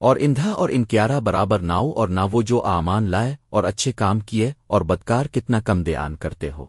اور اندھا اور انکیارا برابر ناؤ اور نہ وہ جو آمان لائے اور اچھے کام کیے اور بدکار کتنا کم دیان کرتے ہو۔